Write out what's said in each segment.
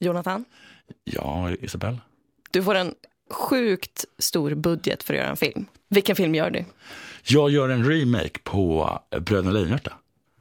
Jonathan, Ja, Isabel? du får en sjukt stor budget för att göra en film. Vilken film gör du? Jag gör en remake på Bröderna Lejonhjärta.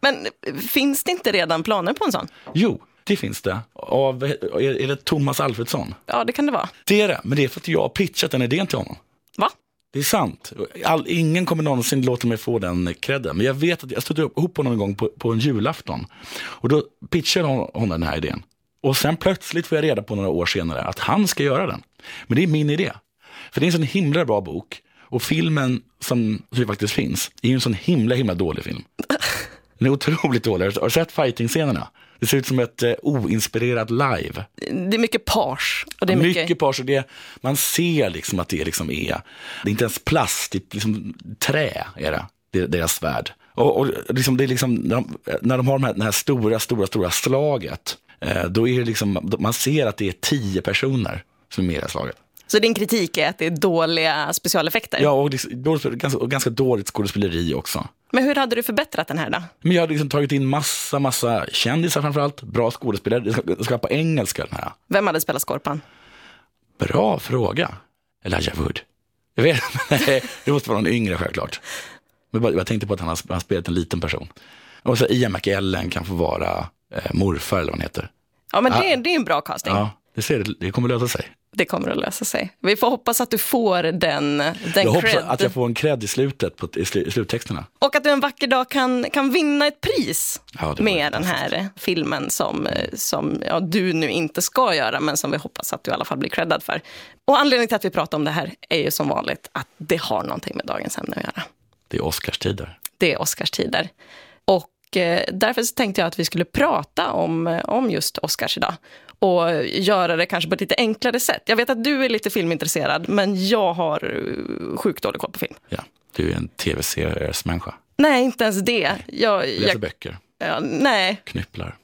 Men eh, finns det inte redan planer på en sån? Jo, det finns det. Av, är, är det Thomas Alfredsson? Ja, det kan det vara. Det är det, men det är för att jag har pitchat den idén till honom. Va? Det är sant. All, ingen kommer någonsin låta mig få den credden. Men jag vet att jag stötte ihop honom en gång på, på en julafton. Och då pitchade hon, hon den här idén. Och sen plötsligt får jag reda på några år senare att han ska göra den. Men det är min idé. För det är en sån himla bra bok. Och filmen som, faktiskt finns, är en sån himla himla dålig film. Den är otroligt dålig. Har du sett fighting-scenerna? Det ser ut som ett eh, oinspirerat live. Det är mycket pars. Och det är mycket, mycket... page. och Det, man ser liksom att det liksom är, det är inte ens plast, det är liksom trä är det, det är deras svärd. Och, och liksom, det är liksom, när, de, när de har det här, det här stora, stora, stora slaget, då är det liksom, man ser att det är tio personer som är med i det här slaget. Så din kritik är att det är dåliga specialeffekter? Ja, och, liksom, ganska, och ganska dåligt skådespeleri också. Men hur hade du förbättrat den här då? Men jag har liksom tagit in massa, massa kändisar framförallt, bra skådespelare. Det ska, ska på engelska den här. Vem hade spelat Skorpan? Bra fråga. Elijah Wood. Jag vet nej, det måste vara någon yngre självklart. Men bara- jag tänkte på att han har, han spelat en liten person. Och så Ian McKellen kan få vara eh, morfar eller vad han heter. Ja, men det, är- det är en bra casting. Ja, det, ser, det, kommer lösa sig. Det kommer att lösa sig. Vi får hoppas att du får den, den Jag hoppas cred. att jag får en cred i slutet, på, i, slu, i sluttexterna. Och att du en vacker dag kan, kan vinna ett pris Ja, med den här filmen som, som ja, du nu inte ska göra, men som vi hoppas att du i alla fall blir creddad för. Och anledningen till att vi pratar om det här är ju som vanligt att det har någonting med dagens ämne att göra. Det är Oscarstider. Det är Oscarstider. Och därför så tänkte jag att vi skulle prata om, eh, om just Oscars idag. Och göra det kanske på ett lite enklare sätt. Jag vet att du är lite filmintresserad, men jag har eh, sjukt dålig koll på film. Ja, du är en tv-seriesmänniska. Nej, inte ens det. Jag, Läser jag, böcker, ja, nej, knypplar,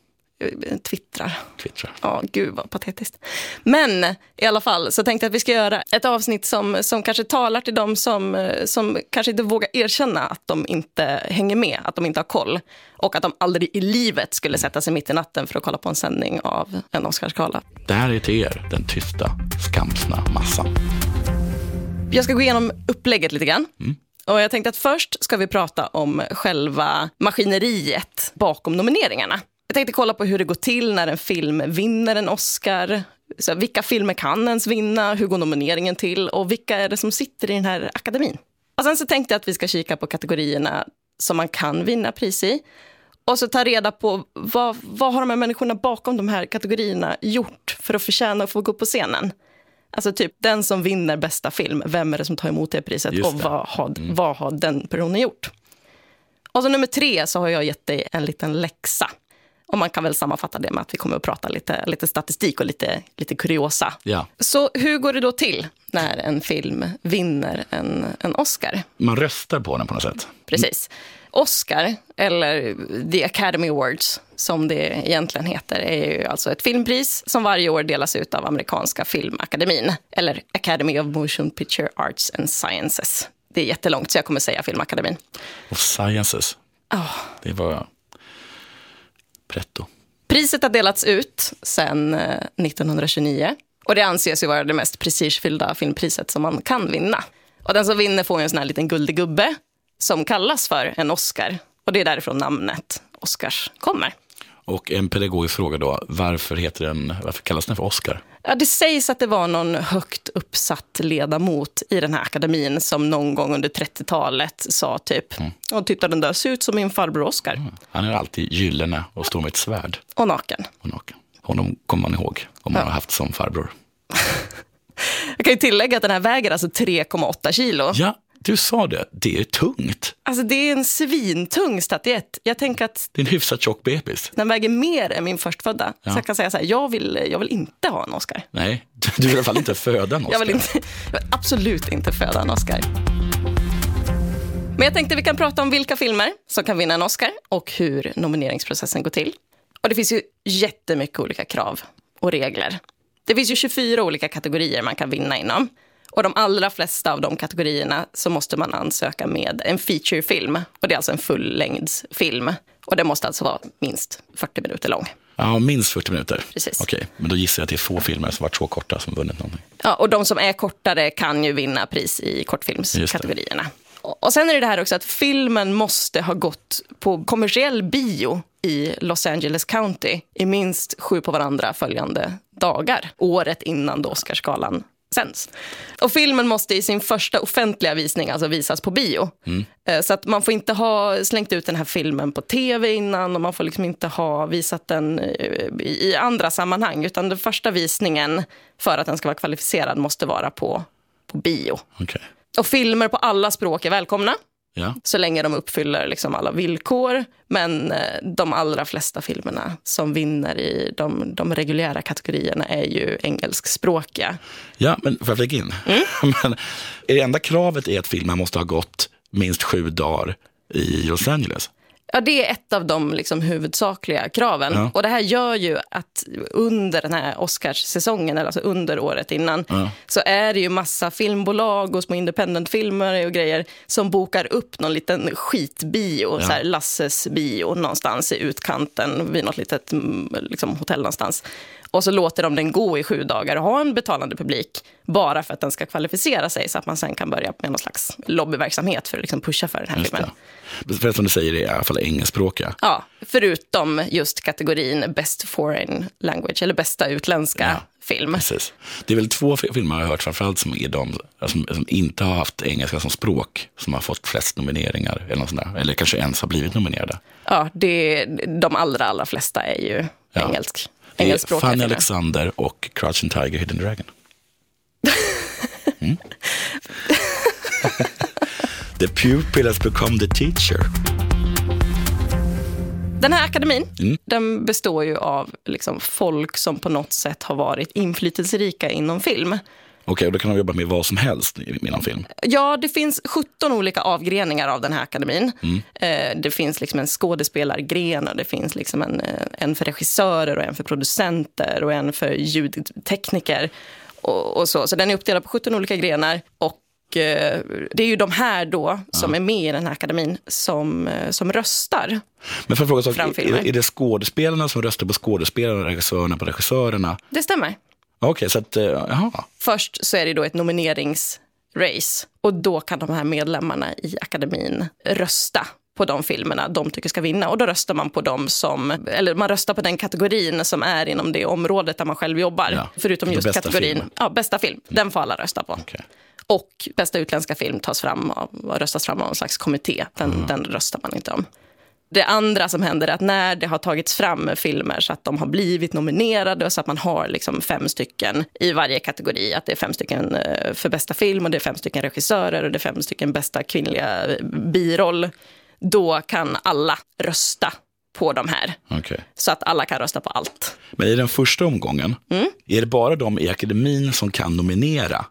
twittrar. twittrar. Ja, gud vad patetiskt. Men i alla fall så tänkte jag att vi ska göra ett avsnitt som, som kanske talar till dem som, eh, som kanske inte vågar erkänna att de inte hänger med, att de inte har koll. Och att de aldrig i livet skulle sätta sig mitt i natten för att kolla på en sändning av en Oscarsgala. Det här är till er, den tysta, skamsna massan. Jag ska gå igenom upplägget lite grann. Och jag tänkte att först ska vi prata om själva maskineriet bakom nomineringarna. Jag tänkte kolla på hur det går till när en film vinner en Oscar. Så vilka filmer kan ens vinna? Hur går nomineringen till? Och vilka är det som sitter i den här akademin? Och sen så tänkte jag att vi ska kika på kategorierna som man kan vinna pris i. Och så ta reda på vad, vad har de här människorna bakom de här kategorierna gjort för att förtjäna att få gå upp på scenen. Alltså typ den som vinner bästa film, vem är det som tar emot det priset Just och det. vad har, vad har den personen gjort? Och så nummer tre så har jag gett dig en liten läxa. Och man kan väl sammanfatta det med att vi kommer att prata lite, lite statistik och lite, lite kuriosa. Ja, Så hur går det då till när en film vinner en, en Oscar? man röstar på den på något sätt. Precis. Oscar, eller The Academy Awards som det egentligen heter, är ju alltså ett filmpris som varje år delas ut av amerikanska filmakademin, eller Academy of Motion Picture Arts and Sciences. Det är jättelångt så jag kommer säga filmakademin. Och sciences, Ah. det var pretto. Priset har delats ut sedan 1929 eh, och det anses ju vara det mest prestigefyllda filmpriset som man kan vinna. Och den som vinner får en sån här liten guldig gubbe som kallas för en Oscar. Och det är därifrån namnet Oscars kommer. Och en pedagogisk fråga då, varför, heter den, varför kallas den för Oscar? Ja, det sägs att det var någon högt uppsatt ledamot i den här akademin som någon gång under 30-talet sa typ, och titta den där ser ut som min farbror Oscar. Han är alltid gyllene och står med ett svärd Och naken. och naken. Honom kommer man ihåg om man har haft som farbror. Jag kan ju tillägga att den här väger alltså 3,8 kilo. Ja, du sa det, det är tungt. Alltså det är en svintung statyett. Jag tänker att Det är en hyfsat tjock bebis. den väger mer än min förstfödda. Ja. Så jag kan säga så här, jag vill, jag vill inte ha en Oscar. Nej, du vill i alla fall inte föda en Oscar. Jag vill, inte, jag vill absolut inte föda en Oscar. Men jag tänkte vi kan prata om vilka filmer som kan vinna en Oscar och hur nomineringsprocessen går till. Och det finns ju jättemycket olika krav och regler. Det finns ju 24 olika kategorier man kan vinna inom. Och de allra flesta av de kategorierna så måste man ansöka med en featurefilm. Och det är alltså en fullängdsfilm. Och den måste alltså vara minst 40 minuter lång. Ja, minst 40 minuter. Precis. Okej, men då gissar jag att det är få filmer som varit så korta som vunnit någonting. Ja, och de som är kortare kan ju vinna pris i kortfilmskategorierna. Och sen är det det här också att filmen måste ha gått på kommersiell bio i Los Angeles County i minst sju på varandra följande dagar, året innan då Oscarsgalan sänds. Och filmen måste i sin första offentliga visning alltså visas på bio. Eh, Så att man får inte ha slängt ut den här filmen på tv innan och man får liksom inte ha visat den eh, i andra sammanhang. Utan den första visningen för att den ska vara kvalificerad måste vara på, på bio. Okej. Och filmer på alla språk är välkomna Ja. så länge de uppfyller liksom alla villkor. Men eh, de allra flesta filmerna som vinner i de, de reguljära kategorierna är ju engelskspråkiga. ja, men får jag flika in? Mm. men, det enda kravet är att filmen måste ha gått minst sju dagar i Los Angeles? Ja, det är ett av de liksom, huvudsakliga kraven. Ja. Och det här gör ju att under den här Oscarssäsongen, eller alltså under året innan, så är det ju massa filmbolag och små independentfilmer och grejer som bokar upp någon liten skitbio, så här Lasses bio någonstans i utkanten vid något litet mm, liksom, hotell någonstans. Och så låter de den gå i sju dagar och ha en betalande publik bara för att den ska kvalificera sig så att man sen kan börja med någon slags lobbyverksamhet för att liksom pusha för den här Just filmen. det. För som du säger, det är i alla fall engelskspråkiga. Ja, förutom just kategorin Best Foreign Language, eller bästa utländska Ja. film. Precis. Det är väl två fi- filmer jag har hört framförallt som är de som, som inte har haft engelska som språk som har fått flest nomineringar. Eller, något eller kanske ens har blivit nominerade. Ja, det, de allra, allra flesta är ju Ja. engelsk. Det är Fanny. Alexander och Crouching Tiger, Hidden Dragon. Mm. the pupil has become the teacher. Den här akademin, Mm. den består ju av liksom folk som på något sätt har varit inflytelserika inom film. Okej, och då kan de jobba med vad som helst i- inom film. Ja, det finns 17 olika avgreningar av den här akademin. Eh, det finns liksom en skådespelargren och det finns liksom en, eh, en för regissörer och en för producenter och en för ljudtekniker. Och, och så. så den är uppdelad på 17 olika grenar. Och eh, det är ju de här då som är med i den här akademin som, som röstar. Men för att fråga, så, är, är det skådespelarna som röstar på skådespelarna, regissörerna på regissörerna? Det stämmer. Okej, så att, eh, jaha. Först så är det då ett nomineringsrace och då kan de här medlemmarna i akademin rösta på de filmerna de tycker ska vinna. Och då röstar man på dem som, eller man röstar på den kategorin som är inom det området där man själv jobbar. Ja, Förutom just bästa kategorin, filmen. ja, bästa film. Den får alla rösta på. Okej. Och bästa utländska film tas fram av, röstas fram av en slags kommitté. Den, den röstar man inte om. Det andra som händer är att när det har tagits fram filmer så att de har blivit nominerade och så att man har liksom fem stycken i varje kategori. Att det är fem stycken eh, för bästa film och det är fem stycken regissörer och det är fem stycken bästa kvinnliga eh, biroll. Då kan alla rösta på de här. Okej. Så att alla kan rösta på allt. Men i den första omgången, är det bara de i akademin som kan nominera?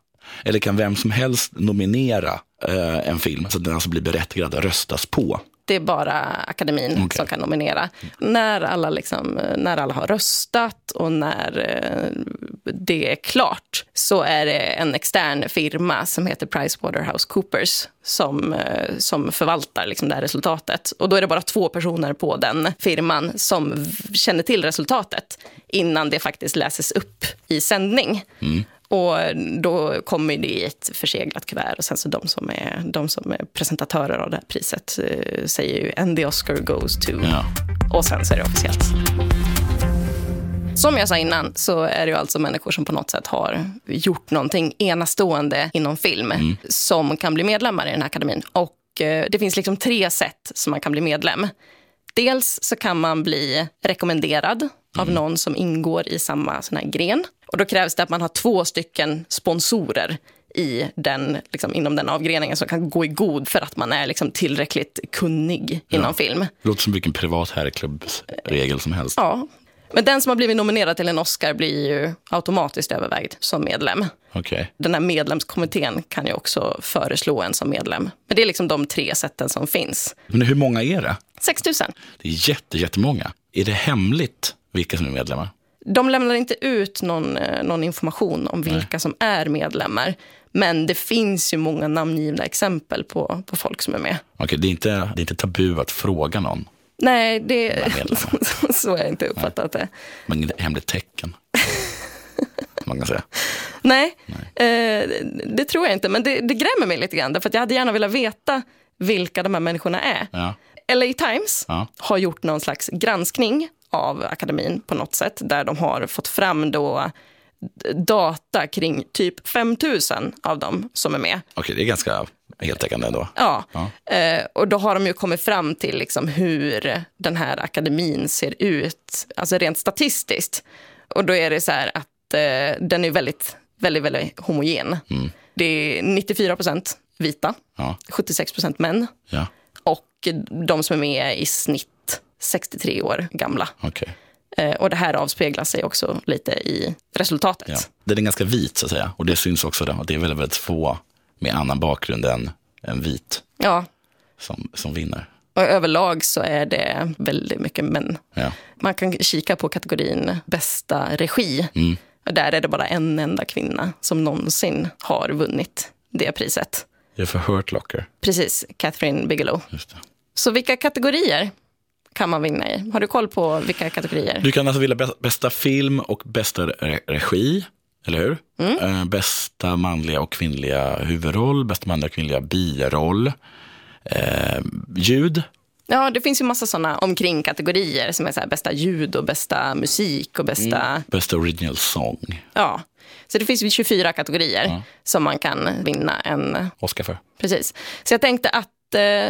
Eller kan vem som helst nominera eh, en film så att den alltså blir berättigad att röstas på? Det är bara akademin Okej. som kan nominera. När alla, liksom, eh, när alla har röstat och när eh, det är klart så är det en extern firma som heter PricewaterhouseCoopers som, eh, som förvaltar liksom, det här resultatet. Och då är det bara två personer på den firman som känner till resultatet innan det faktiskt läses upp i sändning. Och då kommer det i ett förseglat kuvert och sen så de som är, de som är presentatörer av det här priset eh, säger ju and the Oscar goes to. Ja. Och sen så är det officiellt. Som jag sa innan så är det ju alltså människor som på något sätt har gjort någonting enastående inom film som kan bli medlemmar i den här akademin. Och eh, det finns liksom tre sätt som man kan bli medlem. Dels så kan man bli rekommenderad av någon som ingår i samma sån här gren. Och då krävs det att man har två stycken sponsorer i den, liksom, inom den avgreningen som kan gå i god för att man är liksom, tillräckligt kunnig inom film. Det låter som vilken privat herrklubbsregel som helst. Ja. Men den som har blivit nominerad till en Oscar blir ju automatiskt övervägd som medlem. Okej. Den här medlemskommittén kan ju också föreslå en som medlem. Men det är liksom de tre sätten som finns. Men hur många är det? 6 000. Det är jätte, jättemånga. Är det hemligt vilka som är medlemmar? De lämnar inte ut någon, eh, någon information om vilka som är medlemmar. Men det finns ju många namngivna exempel på, på folk som är med. Okej, det, är inte, det är inte tabu att fråga någon. Nej, det, så har jag inte uppfattat det. Men inget hemligt tecken. man kan säga. Nej, Eh, det tror jag inte. Men det, det grämer mig lite grann. Att jag hade gärna velat veta vilka de här människorna är. Ja. LA Times Ja. har gjort någon slags granskning av akademin på något sätt. Där de har fått fram då data kring typ 5000 av dem som är med. Okej, det är ganska heltäckande ändå. Ja, Ja. Eh, och då har de ju kommit fram till liksom hur den här akademin ser ut, alltså rent statistiskt. Och då är det så här att eh, den är väldigt, väldigt, väldigt homogen. Det är 94 procent vita, Ja. 76 procent män Ja, och de som är med i snitt 63 år gamla. okej. Eh, och det här avspeglar sig också lite i resultatet. Ja. Den är ganska vit så att säga. Och det syns också att det är väldigt, väldigt få med annan bakgrund än, än vit ja, som, som vinner. och överlag så är det väldigt mycket män. Ja. Man kan kika på kategorin bästa regi. Och där är det bara en enda kvinna som någonsin har vunnit det priset. Det är för Hurt Locker. Precis, Catherine Bigelow. Så vilka kategorier kan man vinna i? Har du koll på vilka kategorier? Du kan alltså bä- bästa film och bästa re- regi, eller hur? Eh, bästa manliga och kvinnliga huvudroll, bästa manliga och kvinnliga biroll, eh, ljud, Ja, det finns ju massa sådana omkring kategorier som är så här, bästa ljud och bästa musik och bästa... bästa original song. Ja. Så det finns ju 24 kategorier som man kan vinna en Oscar för. Precis. Så jag tänkte att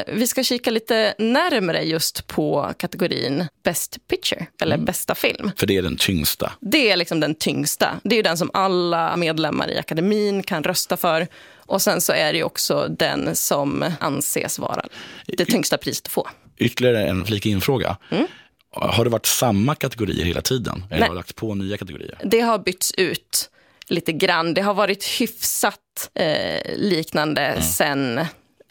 vi ska kika lite närmare just på kategorin Best Picture, eller bästa film. För det är den tyngsta. Det är liksom den tyngsta. Det är ju den som alla medlemmar i akademin kan rösta för. Och sen så är det också den som anses vara det tyngsta priset att få. Ytterligare en flika in-fråga. Har det varit samma kategorier hela tiden? Eller Nej. har det lagts på nya kategorier? Det har bytts ut lite grann. Det har varit hyfsat eh, liknande sen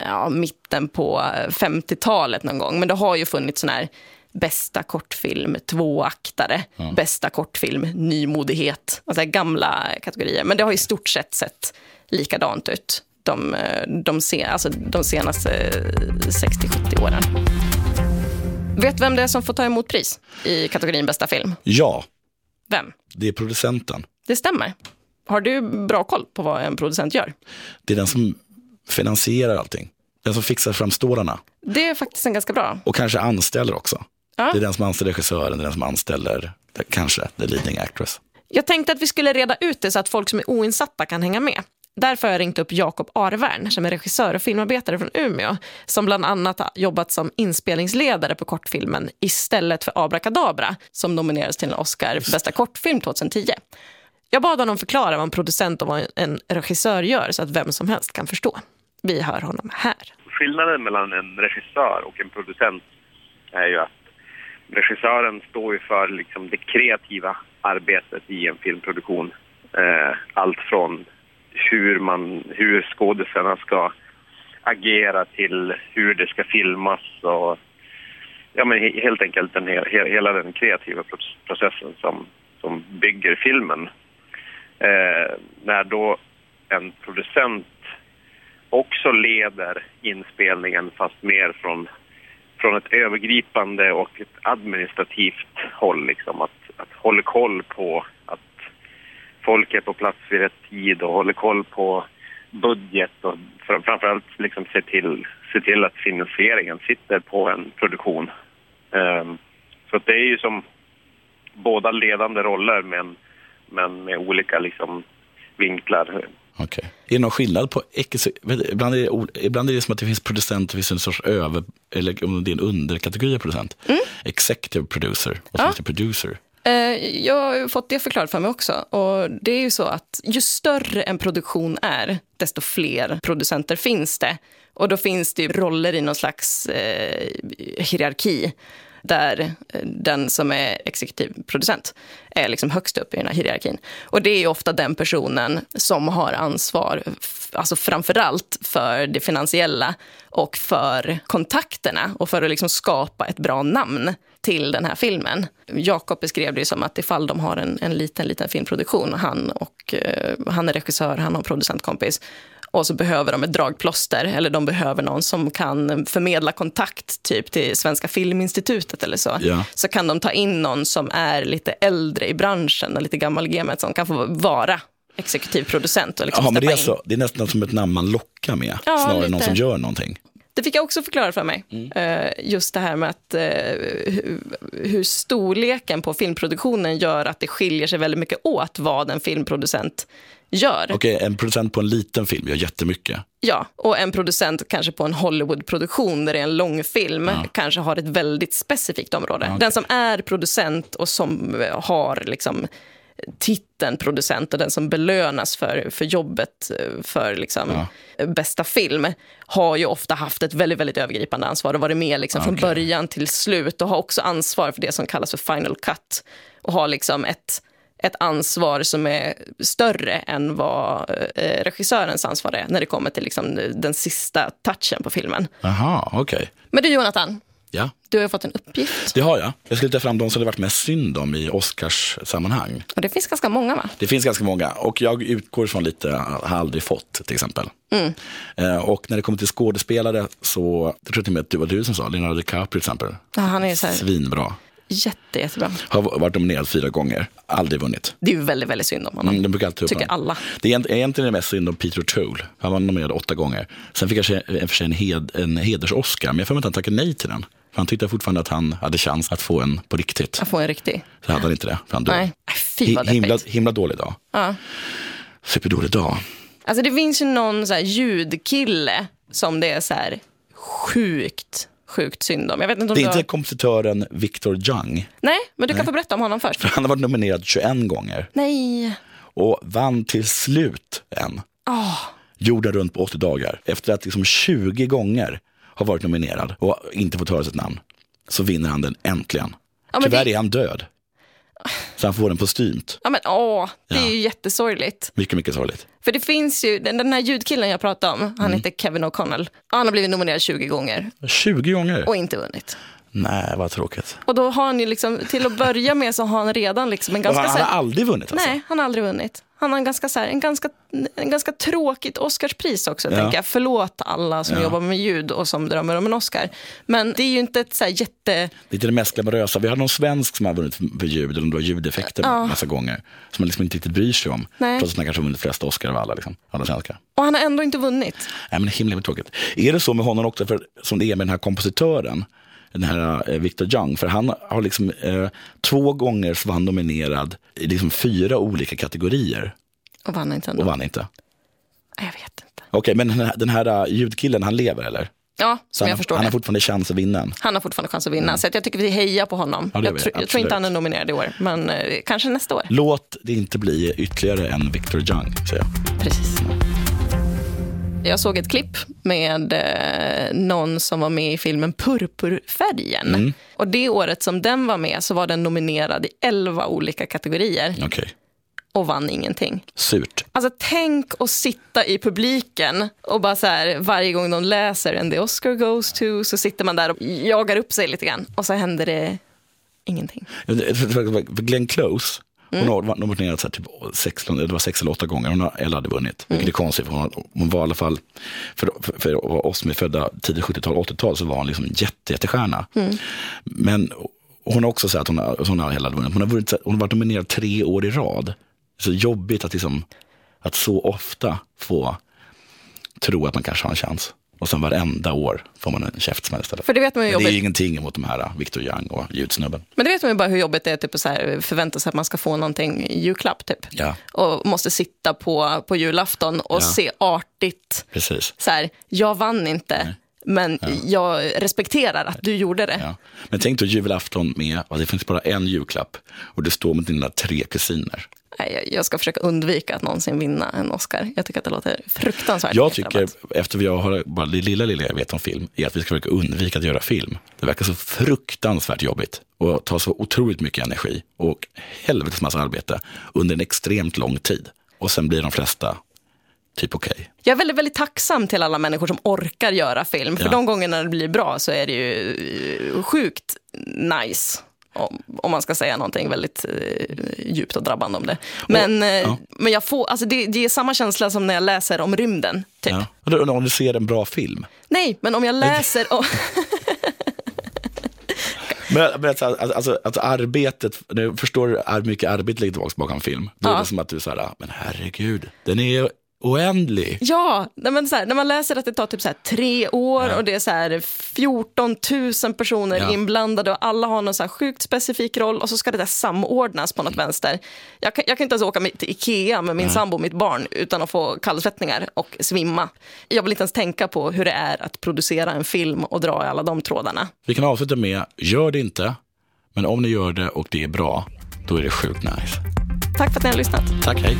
ja, mitten på 50-talet någon gång. Men det har ju funnits sån här bästa kortfilm, tvåaktare, bästa kortfilm, nymodighet. Alltså gamla kategorier. Men det har i stort sett sett likadant ut de, de, se, alltså de senaste eh, 60-70 åren. Vet vem det är som får ta emot pris i kategorin bästa film? Ja, Vem? det är producenten. Det stämmer. Har du bra koll på vad en producent gör? Det är den som finansierar allting. Den som fixar fram stålarna. Det är faktiskt en ganska bra. Och kanske anställer också. Ja. Det är den som anställer regissören, det är den som anställer kanske the leading actress. Jag tänkte att vi skulle reda ut det så att folk som är oinsatta kan hänga med. Därför har jag ringt upp Jakob Arvern som är regissör och filmarbetare från Umeå som bland annat har jobbat som inspelningsledare på kortfilmen Istället för Abrakadabra som nominerades till en Oscar för bästa kortfilm 2010. Jag bad honom förklara vad en producent och vad en regissör gör så att vem som helst kan förstå. Vi hör honom här. skillnaden mellan en regissör och en producent är ju att regissören står ju för liksom det kreativa arbetet i en filmproduktion. Eh, allt från hur, man, hur skådespelarna ska agera till hur det ska filmas och ja, men helt enkelt den, hela den kreativa processen som, som bygger filmen. Eh, när då en producent också leder inspelningen fast mer från, från ett övergripande och ett administrativt håll. Liksom. Att, att hålla koll på att folk är på plats vid rätt tid och håller koll på budget och framförallt liksom se, till, se till att finansieringen sitter på en produktion. Um, så att det är ju som båda ledande roller men, men med olika liksom vinklar. Okej. Är det någon skillnad på, ibland, är det, ibland är det som att det finns producent, det finns en sorts över, eller om det är en underkategori av producent. Executive producer och så Ja. producer. Eh, Jag har fått det förklarat för mig också. Och det är ju så att ju större en produktion är, desto fler producenter finns det. Och då finns det ju roller i någon slags eh, hierarki där eh, den som är exekutiv producent är liksom högst upp i den här hierarkin. Och det är ju ofta den personen som har ansvar, alltså framförallt för det finansiella och för kontakterna och för att liksom skapa ett bra namn till den här filmen. Jakob beskrev det som att ifall de har en, en liten, liten filmproduktion, han, och, eh, han är regissör, han har producentkompis, och så behöver de ett dragplåster eller de behöver någon som kan förmedla kontakt typ till Svenska Filminstitutet eller så. Ja. Så kan de ta in någon som är lite äldre i branschen och lite gammal i gamet som kan få vara exekutiv producent och liksom Ja, men det, är alltså, det är nästan som ett namn man lockar med, Ja, snarare än någon som gör någonting. Det fick jag också förklara för mig. Mm. Eh, Just det här med att eh, hur storleken på filmproduktionen gör att det skiljer sig väldigt mycket åt vad en filmproducent gör. Okej, en producent på en liten film gör jättemycket. Ja, och en producent kanske på en Hollywoodproduktion där det är en långfilm kanske har ett väldigt specifikt område. Den som är producent och som eh, har liksom titeln producent och den som belönas för, för jobbet eh, för liksom, eh, bästa film har ju ofta haft ett väldigt, väldigt övergripande ansvar och varit med liksom, från Okej. början till slut och har också ansvar för det som kallas för final cut och har liksom ett ett ansvar som är större än vad eh, regissörens ansvar är när det kommer till liksom, den sista touchen på filmen. Jaha, okej. Men du Jonathan, Ja, du har ju fått en uppgift. det har jag. Jag ska lyfta fram de som det varit mest synd om i Oscars-sammanhang. Och det finns ganska många va? Det finns ganska många och jag utgår från lite har aldrig fått till exempel. Mm. Eh, och när det kommer till skådespelare så, jag tror till och med att det var du som sa, Leonardo DiCaprio till exempel. Ja, han är så här Svinbra. Jätte, jättebra. Har varit nominerad fyra gånger, aldrig vunnit. Det är ju väldigt, väldigt synd om honom. Mm, brukar alltid Tycker alla. Det är egent- egentligen det mest synd om Peter O'Toole. Han var nominerad åtta gånger. Sen fick han i och för sig en, hed, en heders-Oscar, men jag får mig att han tackade nej till den. För han tyckte fortfarande att han hade chans att få en på riktigt. Jag får en riktig. Så hade han inte det, för han dog. Nej, Äh, fy vad Hi- himla, himla dålig dag. Ja. Superdålig dag. Alltså det finns ju någon så här ljudkille som det är så här sjukt, sjukt synd om. Jag vet inte om Det är inte har... kompositören Victor Jung. Nej, men du kan få berätta om honom först. Han har varit nominerad 21 gånger Nej. och vann till slut en. Åh. Jorden runt på 80 dagar. Efter att liksom 20 gånger har varit nominerad och inte fått höra sitt namn. Så vinner han den äntligen. Ja, Tyvärr det- är han död. Så han får den postumt. Ja, men åh, det är ju jättesorgligt. Mycket, mycket sorgligt. För det finns ju, den, den här ljudkillen jag pratade om, Mm. han heter Kevin O'Connell. Han har blivit nominerad 20 gånger 20 gånger? och inte vunnit. Nej, vad tråkigt. Och då har han ju liksom, till att börja med så har han redan liksom en ganska... han har aldrig vunnit alltså? Nej, han har aldrig vunnit. Han har en ganska, så här, en ganska, en ganska tråkigt Oscarspris också, Ja. tänker jag. Förlåt alla som Ja. jobbar med ljud och som drömmer om en Oscar. Men det är ju inte ett så här jätte... Det är inte det mest glamorösa. Vi har någon svensk som har vunnit för ljud, eller var ljudeffekter Ja. massa gånger. Som man liksom inte riktigt bryr sig om. Nej. Trots att han kanske har vunnit flest Oscar av alla, liksom, alla svenskar. Och han har ändå inte vunnit. Nej, men himla, himla tråkigt. Är det så med honom också, för, som det är med den här kompositören, den här eh, Victor Jung, för han har liksom eh, två gånger så var han nominerad i liksom fyra olika kategorier Och vann inte ändå. och vann inte. Jag vet inte. Okej, men den här, den här eh, ljudkillen, han lever eller? Ja, som han, jag förstår han har det. fortfarande chans att vinna. Han har fortfarande chans att vinna. Så att jag tycker vi hejar på honom. Ja, jag, tror- jag tror inte han är nominerad i år, men eh, kanske nästa år. Låt det inte bli ytterligare en Victor Jung, säger jag. Precis. Jag såg ett klipp med eh, någon som var med i filmen Purpurfärgen. Mm. Och det året som den var med så var den nominerad i 11 olika kategorier Okej, och vann ingenting. surt. Alltså tänk att sitta i publiken och bara så här, varje gång de läser en The Oscar goes to så sitter man där och jagar upp sig lite grann och så händer det ingenting. Glenn Close, Mm. hon har nominerat typ sex, eller det var sex eller åtta gånger, hon har eller hade vunnit. Mm. Vilket är konstigt, för hon, hon var i alla fall, för, för, för oss som är födda tidigt 70-tal, 80-tal, så var hon liksom jätte, jättestjärna. Mm. Men hon har också sagt att hon har, hon har hela vunnit. Hon har, vunnit, hon har varit nominerad tre år i rad. Så jobbigt att, liksom, att så ofta få tro att man kanske har en chans. Och sen varenda år får man en käftsmäll istället. För det vet man ju Men det är jobbigt. ju ingenting emot de här Victor Young och ljudsnubben. Men det vet man ju bara hur jobbigt det är typ, att så här, förvänta sig att man ska få någonting julklapp. Typ. Ja. Och måste sitta på, på julafton och Ja. se artigt. Precis. Så här, jag vann inte, men jag respekterar att du gjorde det. Ja. Men tänk då julafton med, och det finns bara en julklapp och du står med dina tre kusiner. Jag- ska försöka undvika att någonsin vinna en Oscar. Jag tycker att det låter fruktansvärt. Jag tycker, efter jag har, bara det lilla, lilla jag vet om film, är att vi ska försöka undvika att göra film. Det verkar så fruktansvärt jobbigt och tar så otroligt mycket energi och helvetes massa arbete under en extremt lång tid. Och sen blir de flesta typ okej. Jag är väldigt, väldigt tacksam till alla människor som orkar göra film. För Ja. de gångerna det blir bra så är det ju eh, sjukt nice om, om man ska säga någonting väldigt eh, djupt och drabbande om det. Men, eh, men jag får, alltså det, det är samma känsla som när jag läser om rymden. Typ. Ja. Och då- Om du ser en bra film. Nej, men om jag läser... om- Men, men alltså, alltså, alltså, alltså arbetet, nu förstår du hur mycket arbete ligger tillbaka bakom film. Då är Ja. det som att du säger, men herregud, den är oändlig. Ja, men så här, när man läser att det tar typ så tre år och det är så här 14 000 personer Ja. inblandade och alla har någon så här sjukt specifik roll och så ska det där samordnas på något vänster. Jag kan, jag kan inte ens åka till Ikea med min sambo och mitt barn utan att få kallsvettningar och svimma. Jag vill inte ens tänka på hur det är att producera en film och dra i alla de trådarna. Vi kan avsluta med, gör det inte, men om ni gör det och det är bra, då är det sjukt nice. Tack för att ni har lyssnat. Tack, hej.